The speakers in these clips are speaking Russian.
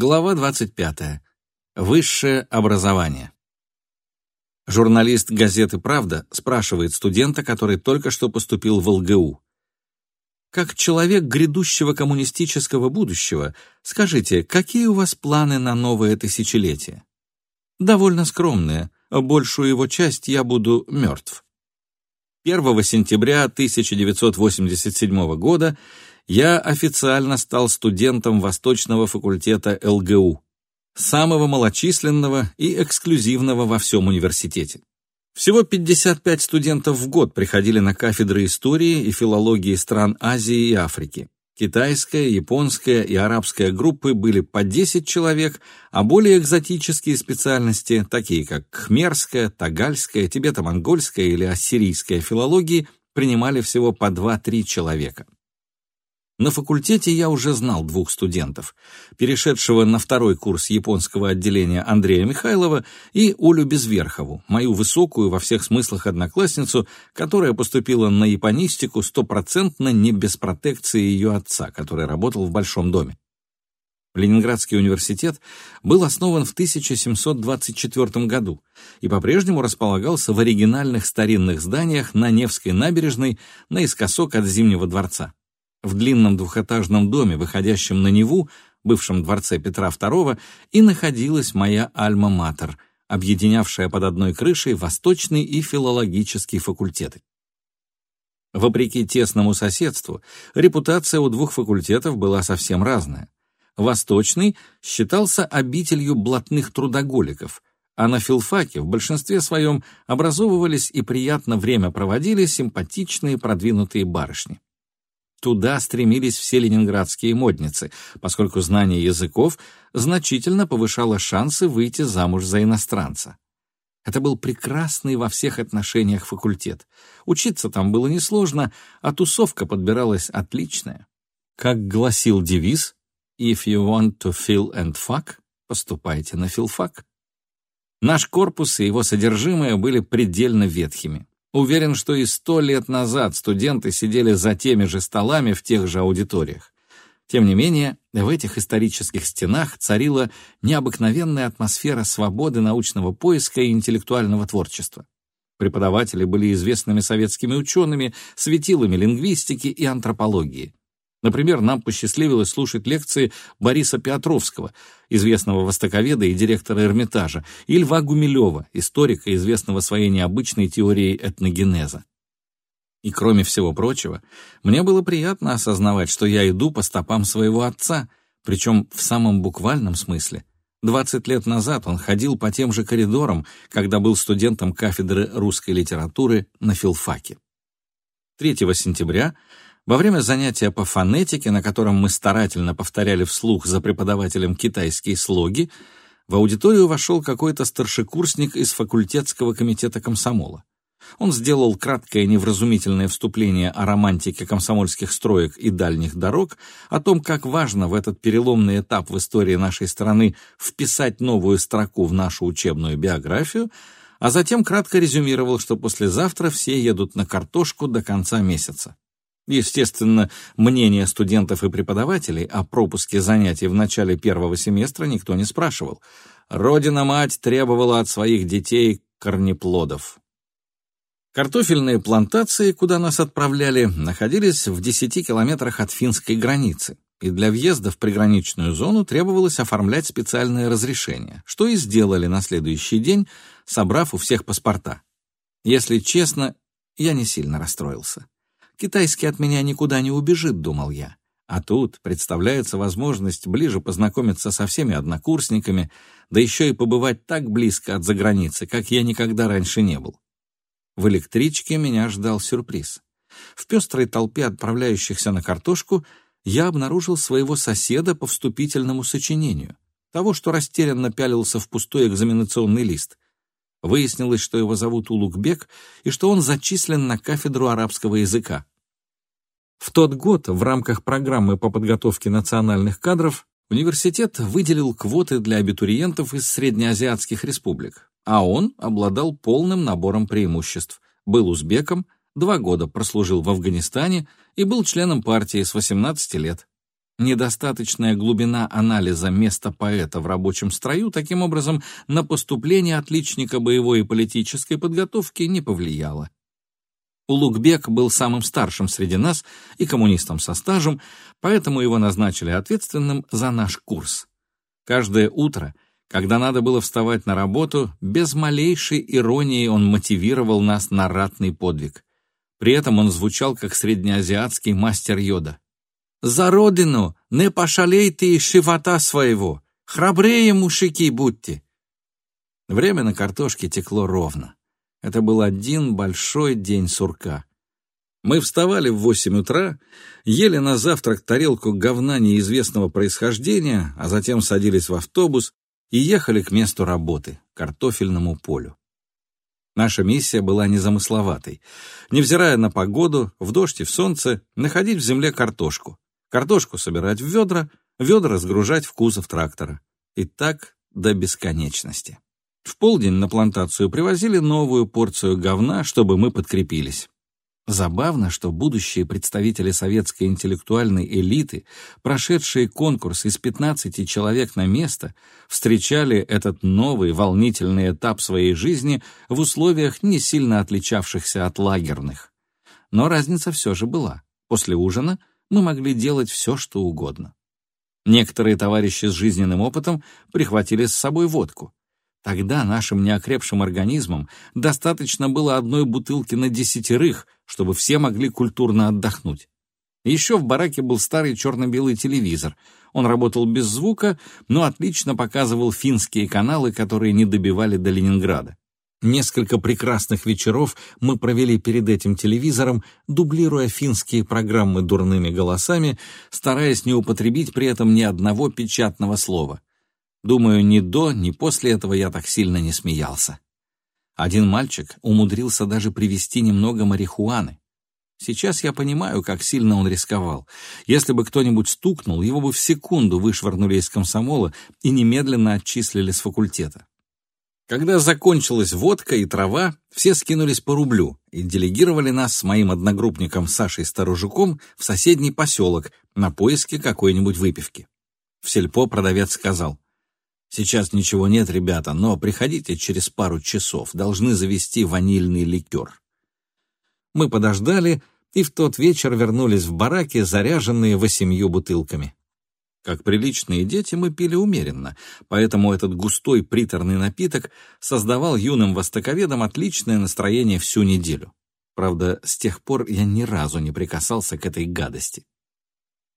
Глава 25. Высшее образование. Журналист газеты «Правда» спрашивает студента, который только что поступил в ЛГУ. Как человек грядущего коммунистического будущего, скажите, какие у вас планы на новое тысячелетие? Довольно скромные. Большую его часть я буду мертв. 1 сентября 1987 года я официально стал студентом Восточного факультета ЛГУ, самого малочисленного и эксклюзивного во всем университете. Всего 55 студентов в год приходили на кафедры истории и филологии стран Азии и Африки. Китайская, японская и арабская группы были по 10 человек, а более экзотические специальности, такие как кхмерская, тагальская, тибето-монгольская или ассирийская филологии, принимали всего по 2-3 человека. На факультете я уже знал двух студентов, перешедшего на второй курс японского отделения Андрея Михайлова и Олю Безверхову, мою высокую во всех смыслах одноклассницу, которая поступила на японистику стопроцентно не без протекции ее отца, который работал в Большом доме. Ленинградский университет был основан в 1724 году и по-прежнему располагался в оригинальных старинных зданиях на Невской набережной наискосок от Зимнего дворца. В длинном двухэтажном доме, выходящем на Неву, бывшем дворце Петра II, и находилась моя альма-матер, объединявшая под одной крышей восточный и филологический факультеты. Вопреки тесному соседству, репутация у двух факультетов была совсем разная. Восточный считался обителью блатных трудоголиков, а на филфаке в большинстве своем образовывались и приятно время проводили симпатичные продвинутые барышни. Туда стремились все ленинградские модницы, поскольку знание языков значительно повышало шансы выйти замуж за иностранца. Это был прекрасный во всех отношениях факультет. Учиться там было несложно, а тусовка подбиралась отличная. Как гласил девиз «If you want to feel and fuck, поступайте на филфак». Наш корпус и его содержимое были предельно ветхими. Уверен, что и сто лет назад студенты сидели за теми же столами в тех же аудиториях. Тем не менее, в этих исторических стенах царила необыкновенная атмосфера свободы научного поиска и интеллектуального творчества. Преподаватели были известными советскими учеными, светилами лингвистики и антропологии. Например, нам посчастливилось слушать лекции Бориса Петровского, известного востоковеда и директора Эрмитажа, и Льва Гумилева, историка, известного своей необычной теорией этногенеза. И кроме всего прочего, мне было приятно осознавать, что я иду по стопам своего отца, причем в самом буквальном смысле. 20 лет назад он ходил по тем же коридорам, когда был студентом кафедры русской литературы на филфаке. 3 сентября во время занятия по фонетике, на котором мы старательно повторяли вслух за преподавателем китайские слоги, в аудиторию вошел какой-то старшекурсник из факультетского комитета комсомола. Он сделал краткое невразумительное вступление о романтике комсомольских строек и дальних дорог, о том, как важно в этот переломный этап в истории нашей страны вписать новую строку в нашу учебную биографию, а затем кратко резюмировал, что послезавтра все едут на картошку до конца месяца. Естественно, мнение студентов и преподавателей о пропуске занятий в начале первого семестра никто не спрашивал. Родина-мать требовала от своих детей корнеплодов. Картофельные плантации, куда нас отправляли, находились в 10 километрах от финской границы, и для въезда в приграничную зону требовалось оформлять специальное разрешение, что и сделали на следующий день, собрав у всех паспорта. Если честно, я не сильно расстроился. Китайский от меня никуда не убежит, думал я. А тут представляется возможность ближе познакомиться со всеми однокурсниками, да еще и побывать так близко от заграницы, как я никогда раньше не был. В электричке меня ждал сюрприз. В пестрой толпе отправляющихся на картошку я обнаружил своего соседа по вступительному сочинению, того, что растерянно пялился в пустой экзаменационный лист — Выяснилось, что его зовут Улугбек и что он зачислен на кафедру арабского языка. В тот год в рамках программы по подготовке национальных кадров университет выделил квоты для абитуриентов из среднеазиатских республик, а он обладал полным набором преимуществ. Был узбеком, два года прослужил в Афганистане и был членом партии с 18 лет. Недостаточная глубина анализа места поэта в рабочем строю таким образом на поступление отличника боевой и политической подготовки не повлияла. Улугбек был самым старшим среди нас и коммунистом со стажем, поэтому его назначили ответственным за наш курс. Каждое утро, когда надо было вставать на работу, без малейшей иронии он мотивировал нас на ратный подвиг. При этом он звучал как среднеазиатский мастер йода. За родину не пошалейте и живота своего. Храбрее, мужики, будьте. Время на картошке текло ровно. Это был один большой день сурка. Мы вставали в восемь утра, ели на завтрак тарелку говна неизвестного происхождения, а затем садились в автобус и ехали к месту работы, картофельному полю. Наша миссия была незамысловатой. Невзирая на погоду, в дождь и в солнце, находить в земле картошку. Картошку собирать в ведра, ведра сгружать в кузов трактора. И так до бесконечности. В полдень на плантацию привозили новую порцию говна, чтобы мы подкрепились. Забавно, что будущие представители советской интеллектуальной элиты, прошедшие конкурс из 15 человек на место, встречали этот новый волнительный этап своей жизни в условиях, не сильно отличавшихся от лагерных. Но разница все же была. После ужина мы могли делать все, что угодно. Некоторые товарищи с жизненным опытом прихватили с собой водку. Тогда нашим неокрепшим организмам достаточно было одной бутылки на десятерых, чтобы все могли культурно отдохнуть. Еще в бараке был старый черно-белый телевизор. Он работал без звука, но отлично показывал финские каналы, которые не добивали до Ленинграда. Несколько прекрасных вечеров мы провели перед этим телевизором, дублируя финские программы дурными голосами, стараясь не употребить при этом ни одного печатного слова. Думаю, ни до, ни после этого я так сильно не смеялся. Один мальчик умудрился даже привезти немного марихуаны. Сейчас я понимаю, как сильно он рисковал. Если бы кто-нибудь стукнул, его бы в секунду вышвырнули из комсомола и немедленно отчислили с факультета. Когда закончилась водка и трава, все скинулись по рублю и делегировали нас с моим одногруппником Сашей Старожуком в соседний поселок на поиски какой-нибудь выпивки. В сельпо продавец сказал, «Сейчас ничего нет, ребята, но приходите через пару часов, должны завести ванильный ликер». Мы подождали и в тот вечер вернулись в бараки, заряженные восемью бутылками. Как приличные дети мы пили умеренно, поэтому этот густой приторный напиток создавал юным востоковедам отличное настроение всю неделю. Правда, с тех пор я ни разу не прикасался к этой гадости.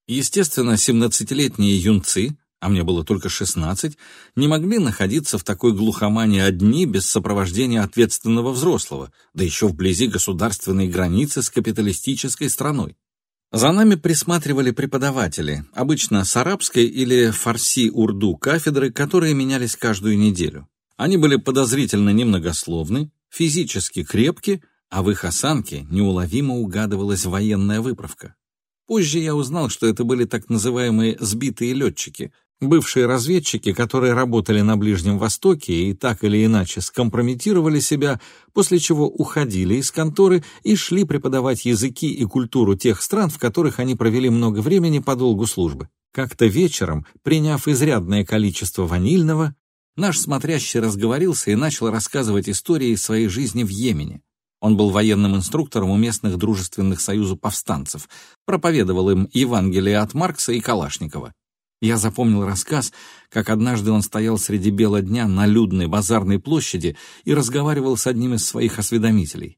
Естественно, семнадцатилетние юнцы, а мне было только шестнадцать, не могли находиться в такой глухомане одни без сопровождения ответственного взрослого, да еще вблизи государственной границы с капиталистической страной. За нами присматривали преподаватели, обычно с арабской или фарси-урду кафедры, которые менялись каждую неделю. Они были подозрительно немногословны, физически крепки, а в их осанке неуловимо угадывалась военная выправка. Позже я узнал, что это были так называемые «сбитые летчики», Бывшие разведчики, которые работали на Ближнем Востоке и так или иначе скомпрометировали себя, после чего уходили из конторы и шли преподавать языки и культуру тех стран, в которых они провели много времени по долгу службы. Как-то вечером, приняв изрядное количество ванильного, наш смотрящий разговорился и начал рассказывать истории своей жизни в Йемене. Он был военным инструктором у местных дружественных союзов повстанцев, проповедовал им Евангелие от Маркса и Калашникова. Я запомнил рассказ, как однажды он стоял среди бела дня на людной базарной площади и разговаривал с одним из своих осведомителей.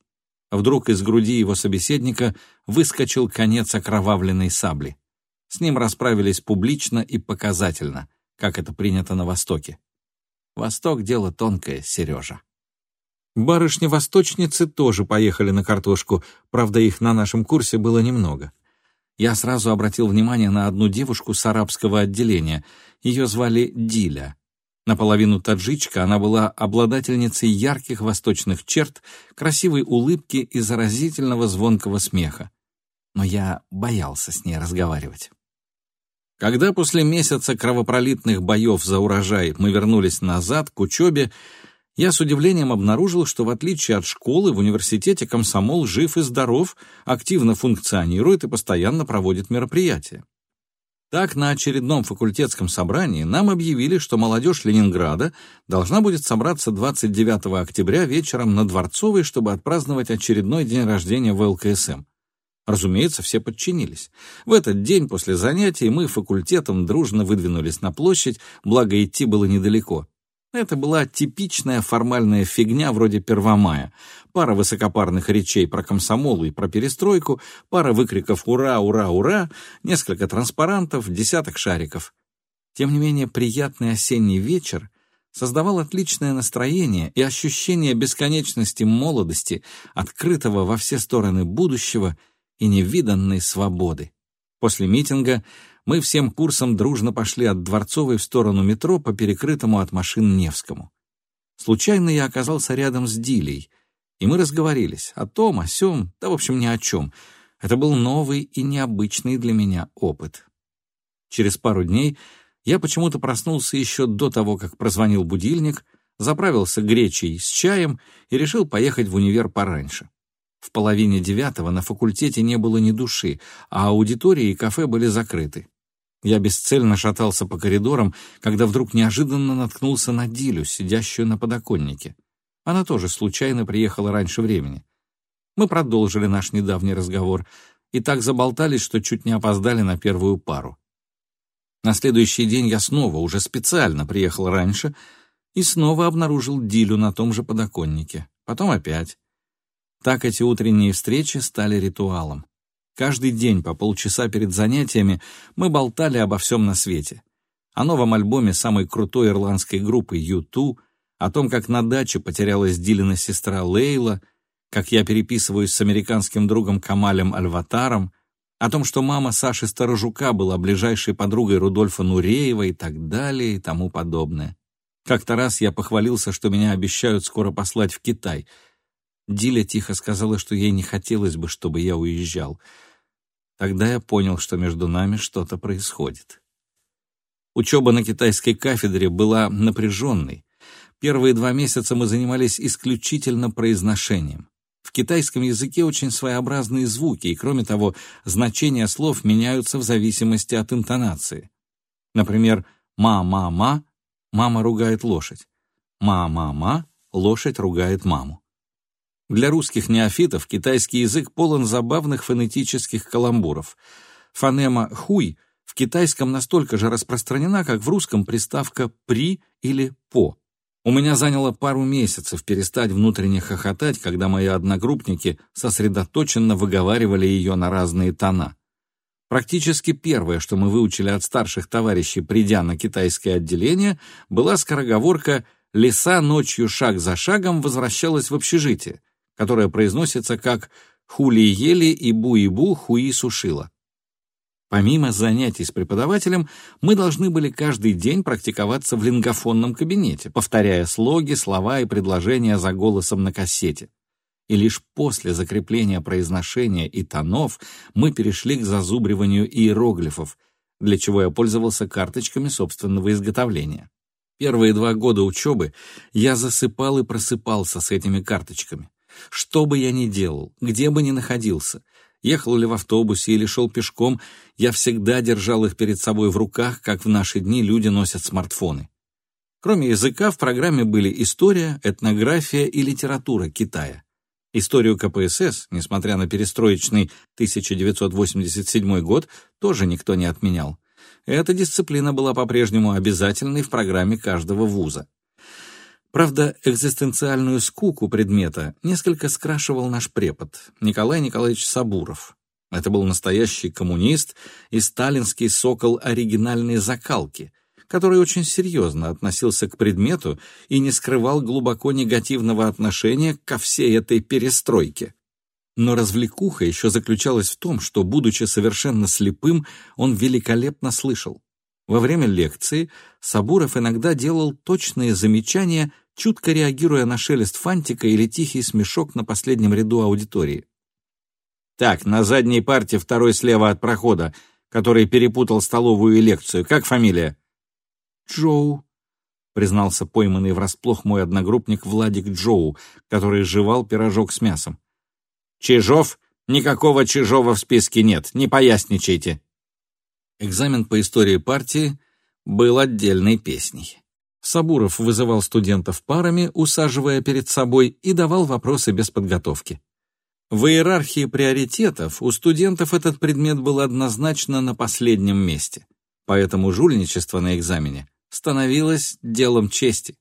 Вдруг из груди его собеседника выскочил конец окровавленной сабли. С ним расправились публично и показательно, как это принято на Востоке. Восток — дело тонкое, Сережа. Барышни-восточницы тоже поехали на картошку, правда, их на нашем курсе было немного я сразу обратил внимание на одну девушку с арабского отделения. Ее звали Диля. Наполовину таджичка, она была обладательницей ярких восточных черт, красивой улыбки и заразительного звонкого смеха. Но я боялся с ней разговаривать. Когда после месяца кровопролитных боев за урожай мы вернулись назад к учебе, я с удивлением обнаружил, что в отличие от школы, в университете комсомол жив и здоров, активно функционирует и постоянно проводит мероприятия. Так, на очередном факультетском собрании нам объявили, что молодежь Ленинграда должна будет собраться 29 октября вечером на Дворцовой, чтобы отпраздновать очередной день рождения в ЛКСМ. Разумеется, все подчинились. В этот день после занятий мы факультетом дружно выдвинулись на площадь, благо идти было недалеко. Это была типичная формальная фигня вроде Первомая. Пара высокопарных речей про комсомол и про перестройку, пара выкриков «Ура! Ура! Ура!», несколько транспарантов, десяток шариков. Тем не менее, приятный осенний вечер создавал отличное настроение и ощущение бесконечности молодости, открытого во все стороны будущего и невиданной свободы. После митинга мы всем курсом дружно пошли от Дворцовой в сторону метро по перекрытому от машин Невскому. Случайно я оказался рядом с Дилей, и мы разговорились о том, о сём, да, в общем, ни о чем. Это был новый и необычный для меня опыт. Через пару дней я почему-то проснулся еще до того, как прозвонил будильник, заправился гречей с чаем и решил поехать в универ пораньше. В половине девятого на факультете не было ни души, а аудитории и кафе были закрыты. Я бесцельно шатался по коридорам, когда вдруг неожиданно наткнулся на Дилю, сидящую на подоконнике. Она тоже случайно приехала раньше времени. Мы продолжили наш недавний разговор и так заболтались, что чуть не опоздали на первую пару. На следующий день я снова, уже специально приехал раньше и снова обнаружил Дилю на том же подоконнике. Потом опять. Так эти утренние встречи стали ритуалом. Каждый день по полчаса перед занятиями мы болтали обо всем на свете. О новом альбоме самой крутой ирландской группы U2, о том, как на даче потерялась Дилина сестра Лейла, как я переписываюсь с американским другом Камалем Альватаром, о том, что мама Саши Сторожука была ближайшей подругой Рудольфа Нуреева и так далее и тому подобное. Как-то раз я похвалился, что меня обещают скоро послать в Китай. Диля тихо сказала, что ей не хотелось бы, чтобы я уезжал — Тогда я понял, что между нами что-то происходит. Учеба на китайской кафедре была напряженной. Первые два месяца мы занимались исключительно произношением. В китайском языке очень своеобразные звуки, и, кроме того, значения слов меняются в зависимости от интонации. Например, «ма-ма-ма» — мама ругает лошадь. «Ма-ма-ма» — лошадь ругает маму. Для русских неофитов китайский язык полон забавных фонетических каламбуров. Фонема «хуй» в китайском настолько же распространена, как в русском приставка «при» или «по». У меня заняло пару месяцев перестать внутренне хохотать, когда мои одногруппники сосредоточенно выговаривали ее на разные тона. Практически первое, что мы выучили от старших товарищей, придя на китайское отделение, была скороговорка «Лиса ночью шаг за шагом возвращалась в общежитие», которое произносится как «хули-ели» и «бу-и-бу» «хуи-сушила». Помимо занятий с преподавателем, мы должны были каждый день практиковаться в лингофонном кабинете, повторяя слоги, слова и предложения за голосом на кассете. И лишь после закрепления произношения и тонов мы перешли к зазубриванию иероглифов, для чего я пользовался карточками собственного изготовления. Первые два года учебы я засыпал и просыпался с этими карточками. Что бы я ни делал, где бы ни находился, ехал ли в автобусе или шел пешком, я всегда держал их перед собой в руках, как в наши дни люди носят смартфоны. Кроме языка в программе были история, этнография и литература Китая. Историю КПСС, несмотря на перестроечный 1987 год, тоже никто не отменял. Эта дисциплина была по-прежнему обязательной в программе каждого вуза. Правда, экзистенциальную скуку предмета несколько скрашивал наш препод, Николай Николаевич Сабуров. Это был настоящий коммунист и сталинский сокол оригинальной закалки, который очень серьезно относился к предмету и не скрывал глубоко негативного отношения ко всей этой перестройке. Но развлекуха еще заключалась в том, что, будучи совершенно слепым, он великолепно слышал. Во время лекции Сабуров иногда делал точные замечания чутко реагируя на шелест фантика или тихий смешок на последнем ряду аудитории. «Так, на задней парте второй слева от прохода, который перепутал столовую и лекцию. Как фамилия?» «Джоу», — признался пойманный врасплох мой одногруппник Владик Джоу, который жевал пирожок с мясом. «Чижов? Никакого Чижова в списке нет, не поясничайте». Экзамен по истории партии был отдельной песней. Сабуров вызывал студентов парами, усаживая перед собой, и давал вопросы без подготовки. В иерархии приоритетов у студентов этот предмет был однозначно на последнем месте, поэтому жульничество на экзамене становилось делом чести.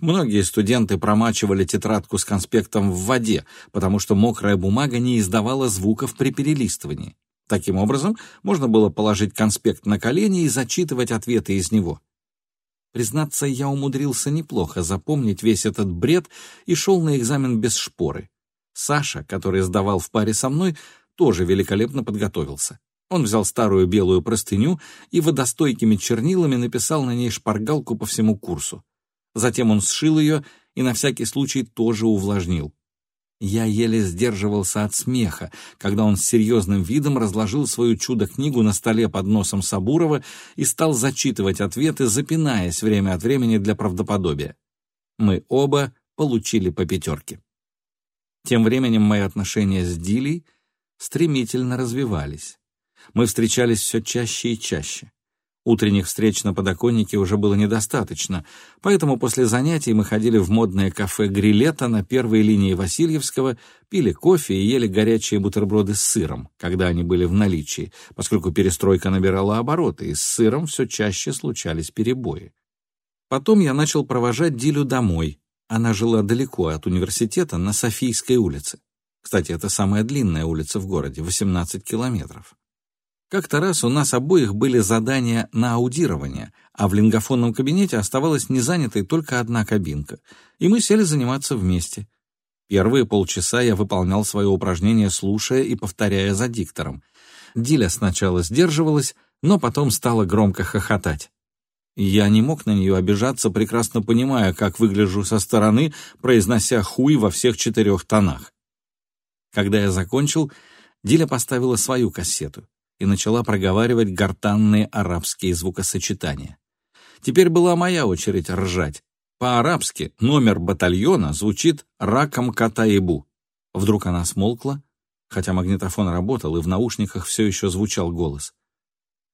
Многие студенты промачивали тетрадку с конспектом в воде, потому что мокрая бумага не издавала звуков при перелистывании. Таким образом, можно было положить конспект на колени и зачитывать ответы из него. Признаться, я умудрился неплохо запомнить весь этот бред и шел на экзамен без шпоры. Саша, который сдавал в паре со мной, тоже великолепно подготовился. Он взял старую белую простыню и водостойкими чернилами написал на ней шпаргалку по всему курсу. Затем он сшил ее и на всякий случай тоже увлажнил. Я еле сдерживался от смеха, когда он с серьезным видом разложил свою чудо-книгу на столе под носом Сабурова и стал зачитывать ответы, запинаясь время от времени для правдоподобия. Мы оба получили по пятерке. Тем временем мои отношения с Дилей стремительно развивались. Мы встречались все чаще и чаще. Утренних встреч на подоконнике уже было недостаточно, поэтому после занятий мы ходили в модное кафе «Грилета» на первой линии Васильевского, пили кофе и ели горячие бутерброды с сыром, когда они были в наличии, поскольку перестройка набирала обороты, и с сыром все чаще случались перебои. Потом я начал провожать Дилю домой. Она жила далеко от университета на Софийской улице. Кстати, это самая длинная улица в городе, 18 километров. Как-то раз у нас обоих были задания на аудирование, а в лингофонном кабинете оставалась незанятой только одна кабинка, и мы сели заниматься вместе. Первые полчаса я выполнял свое упражнение, слушая и повторяя за диктором. Диля сначала сдерживалась, но потом стала громко хохотать. Я не мог на нее обижаться, прекрасно понимая, как выгляжу со стороны, произнося «хуй» во всех четырех тонах. Когда я закончил, Диля поставила свою кассету и начала проговаривать гортанные арабские звукосочетания. Теперь была моя очередь ржать. По-арабски номер батальона звучит «раком катаибу». Вдруг она смолкла, хотя магнитофон работал, и в наушниках все еще звучал голос.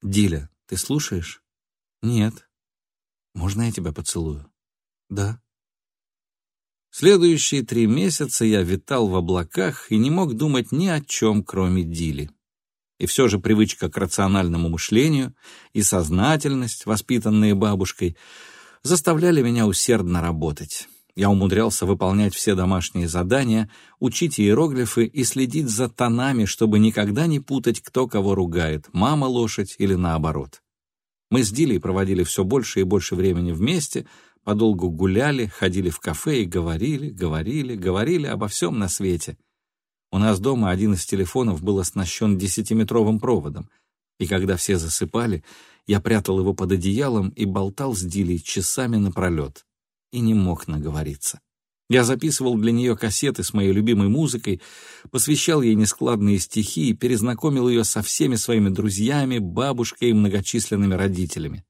«Диля, ты слушаешь?» «Нет». «Можно я тебя поцелую?» «Да». Следующие три месяца я витал в облаках и не мог думать ни о чем, кроме Дили. И все же привычка к рациональному мышлению и сознательность, воспитанные бабушкой, заставляли меня усердно работать. Я умудрялся выполнять все домашние задания, учить иероглифы и следить за тонами, чтобы никогда не путать, кто кого ругает, мама лошадь или наоборот. Мы с Дилей проводили все больше и больше времени вместе, подолгу гуляли, ходили в кафе и говорили, говорили, говорили обо всем на свете — у нас дома один из телефонов был оснащен десятиметровым проводом, и когда все засыпали, я прятал его под одеялом и болтал с Дилей часами напролет. И не мог наговориться. Я записывал для нее кассеты с моей любимой музыкой, посвящал ей нескладные стихи и перезнакомил ее со всеми своими друзьями, бабушкой и многочисленными родителями.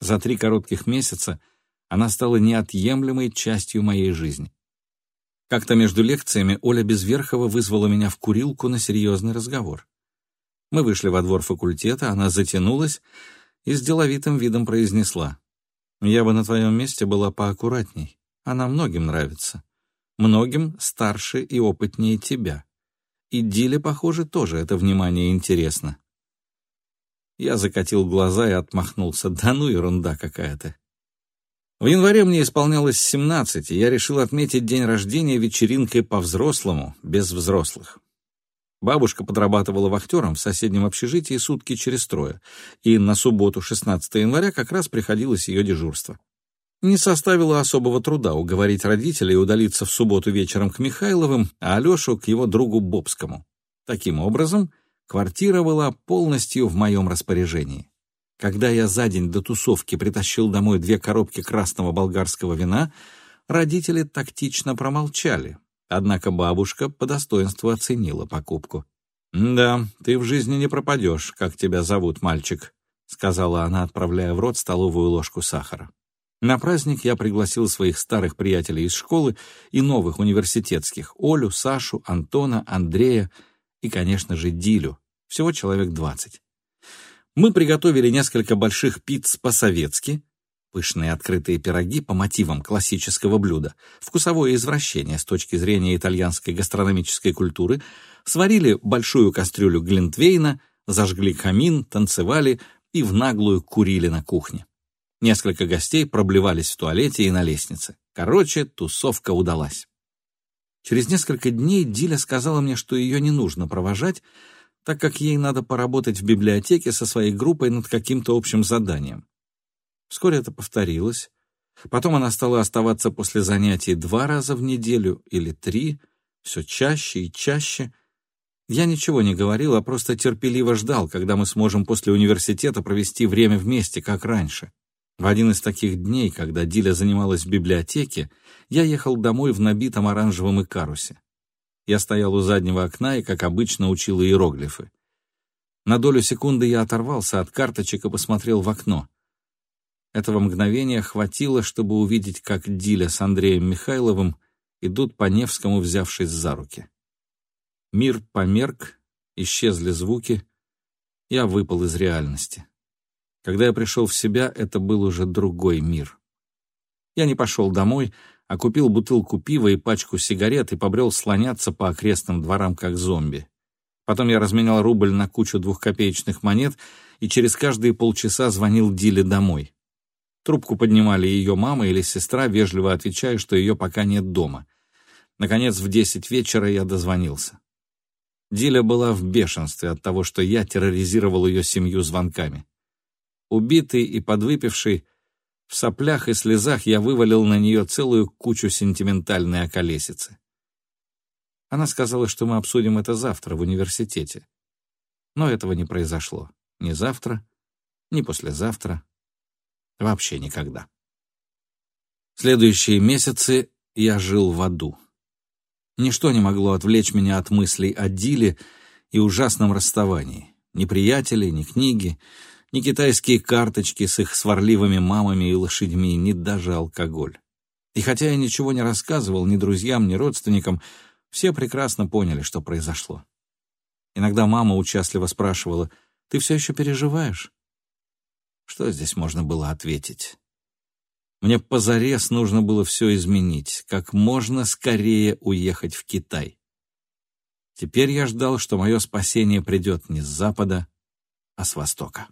За три коротких месяца она стала неотъемлемой частью моей жизни. Как-то между лекциями Оля Безверхова вызвала меня в курилку на серьезный разговор. Мы вышли во двор факультета, она затянулась и с деловитым видом произнесла. «Я бы на твоем месте была поаккуратней. Она многим нравится. Многим старше и опытнее тебя. И Диле, похоже, тоже это внимание интересно». Я закатил глаза и отмахнулся. «Да ну ерунда какая-то. В январе мне исполнялось 17, и я решил отметить день рождения вечеринкой по-взрослому, без взрослых. Бабушка подрабатывала вахтером в соседнем общежитии сутки через трое, и на субботу 16 января как раз приходилось ее дежурство. Не составило особого труда уговорить родителей удалиться в субботу вечером к Михайловым, а Алешу к его другу Бобскому. Таким образом, квартира была полностью в моем распоряжении. Когда я за день до тусовки притащил домой две коробки красного болгарского вина, родители тактично промолчали. Однако бабушка по достоинству оценила покупку. «Да, ты в жизни не пропадешь, как тебя зовут, мальчик», — сказала она, отправляя в рот столовую ложку сахара. На праздник я пригласил своих старых приятелей из школы и новых университетских — Олю, Сашу, Антона, Андрея и, конечно же, Дилю. Всего человек двадцать. Мы приготовили несколько больших пиц по-советски, пышные открытые пироги по мотивам классического блюда, вкусовое извращение с точки зрения итальянской гастрономической культуры, сварили большую кастрюлю глинтвейна, зажгли камин, танцевали и в наглую курили на кухне. Несколько гостей проблевались в туалете и на лестнице. Короче, тусовка удалась. Через несколько дней Диля сказала мне, что ее не нужно провожать, так как ей надо поработать в библиотеке со своей группой над каким-то общим заданием. Вскоре это повторилось. Потом она стала оставаться после занятий два раза в неделю или три, все чаще и чаще. Я ничего не говорил, а просто терпеливо ждал, когда мы сможем после университета провести время вместе, как раньше. В один из таких дней, когда Диля занималась в библиотеке, я ехал домой в набитом оранжевом икарусе. Я стоял у заднего окна и, как обычно, учил иероглифы. На долю секунды я оторвался от карточек и посмотрел в окно. Этого мгновения хватило, чтобы увидеть, как Диля с Андреем Михайловым идут по Невскому, взявшись за руки. Мир померк, исчезли звуки, я выпал из реальности. Когда я пришел в себя, это был уже другой мир. Я не пошел домой, а купил бутылку пива и пачку сигарет и побрел слоняться по окрестным дворам, как зомби. Потом я разменял рубль на кучу двухкопеечных монет и через каждые полчаса звонил Диле домой. Трубку поднимали ее мама или сестра, вежливо отвечая, что ее пока нет дома. Наконец, в десять вечера я дозвонился. Диля была в бешенстве от того, что я терроризировал ее семью звонками. Убитый и подвыпивший, в соплях и слезах я вывалил на нее целую кучу сентиментальной околесицы. Она сказала, что мы обсудим это завтра в университете. Но этого не произошло. Ни завтра, ни послезавтра, вообще никогда. Следующие месяцы я жил в аду. Ничто не могло отвлечь меня от мыслей о Диле и ужасном расставании. Ни приятели, ни книги, ни китайские карточки с их сварливыми мамами и лошадьми, ни даже алкоголь. И хотя я ничего не рассказывал ни друзьям, ни родственникам, все прекрасно поняли, что произошло. Иногда мама участливо спрашивала, «Ты все еще переживаешь?» Что здесь можно было ответить? Мне позарез нужно было все изменить, как можно скорее уехать в Китай. Теперь я ждал, что мое спасение придет не с запада, а с востока.